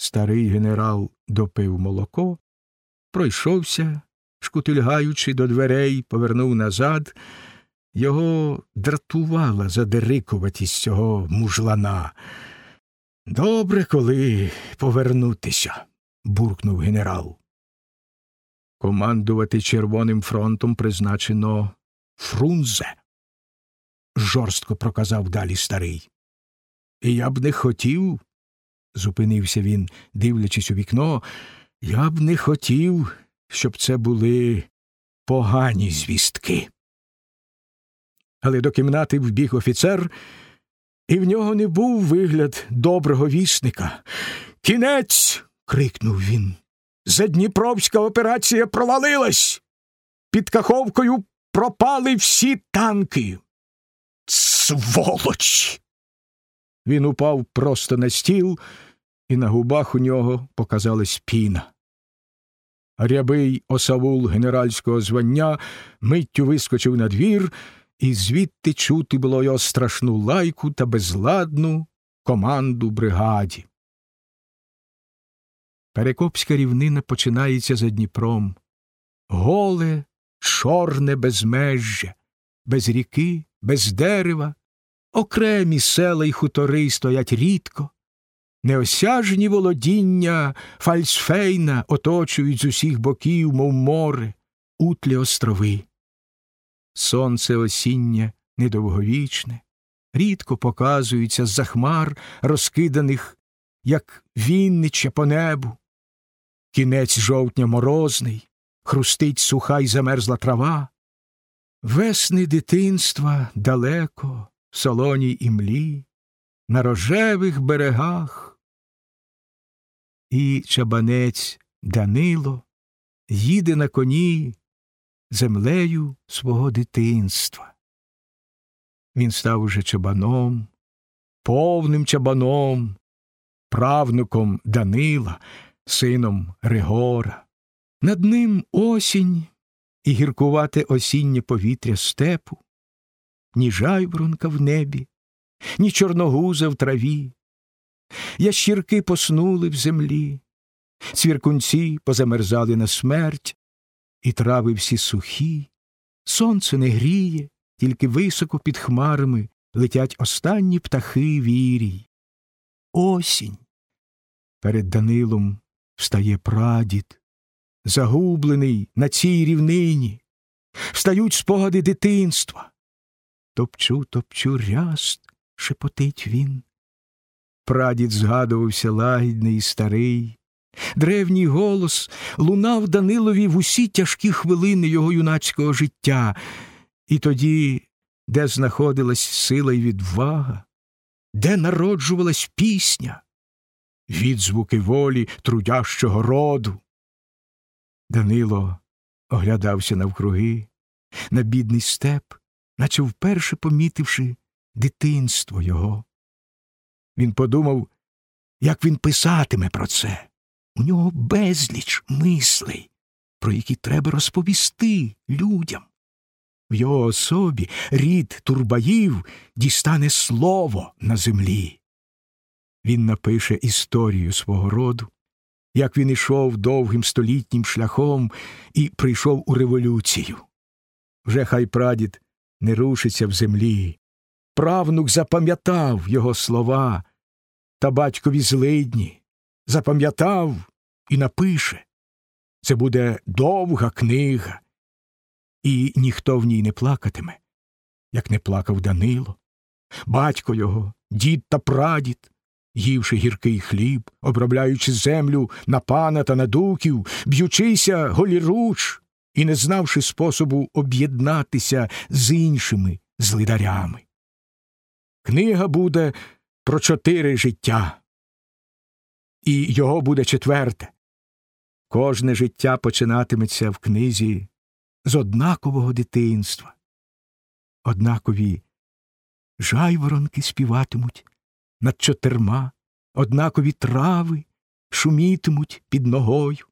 Старий генерал допив молоко, пройшовся, шкутильгаючи до дверей, повернув назад. Його дратувала задерикуватість цього мужлана. Добре, коли повернутися, буркнув генерал. Командувати Червоним фронтом призначено Фрунзе, жорстко проказав далі старий. І я б не хотів, зупинився він, дивлячись у вікно, я б не хотів, щоб це були погані звістки. Але до кімнати вбіг офіцер, і в нього не був вигляд доброго вісника. Кінець. крикнув він. Задніпровська операція провалилась. Під Каховкою пропали всі танки. Сволоч. Він упав просто на стіл, і на губах у нього показалась піна. Рябий осавул генеральського звання миттю вискочив на двір, і звідти чути було його страшну лайку та безладну команду бригаді. Перекопська рівнина починається за Дніпром. Голе, чорне безмежжя, без ріки, без дерева, окремі села й хутори стоять рідко, неосяжні володіння Фальсфейна оточують з усіх боків, мов море, утлі острови. Сонце осіння недовговічне, рідко показується з за хмар, розкиданих, як віннича по небу. Кінець жовтня морозний, хрустить суха й замерзла трава. Весни дитинства далеко, солоній імлі, на рожевих берегах. І чабанець Данило їде на коні землею свого дитинства. Він став уже чабаном, повним чабаном, правнуком Данила, сином Ригора. Над ним осінь і гіркувате осіннє повітря степу, ні жайворонка в небі, ні чорногуза в траві. Ящірки поснули в землі, цвіркунці позамерзали на смерть, і трави всі сухі, сонце не гріє, тільки високо під хмарами летять останні птахи вірій. Осінь. Перед Данилом встає прадід, загублений на цій рівнині, встають спогади дитинства. Топчу, топчу ряст, шепотить він. Прадід згадувався лагідний і старий, Древній голос лунав Данилові в усі тяжкі хвилини його юнацького життя, і тоді, де знаходилась сила й відвага, де народжувалась пісня, відзвуки волі трудящого роду. Данило оглядався навкруги, на бідний степ, наче вперше помітивши дитинство його. Він подумав, як він писатиме про це. У нього безліч мислей, про які треба розповісти людям. В його особі рід турбаїв дістане слово на землі. Він напише історію свого роду, як він ішов довгим столітнім шляхом і прийшов у революцію. Вже хай прадід не рушиться в землі. Правнук запам'ятав його слова та батькові злидні, запам'ятав і напише. Це буде довга книга, і ніхто в ній не плакатиме, як не плакав Данило. Батько його, дід та прадід, ївши гіркий хліб, обробляючи землю на пана та на дуків, б'ючися голіруч і не знавши способу об'єднатися з іншими злидарями. Книга буде про чотири життя, і його буде четверте. Кожне життя починатиметься в книзі з однакового дитинства. Однакові жайворонки співатимуть над чотирма, однакові трави шумітимуть під ногою,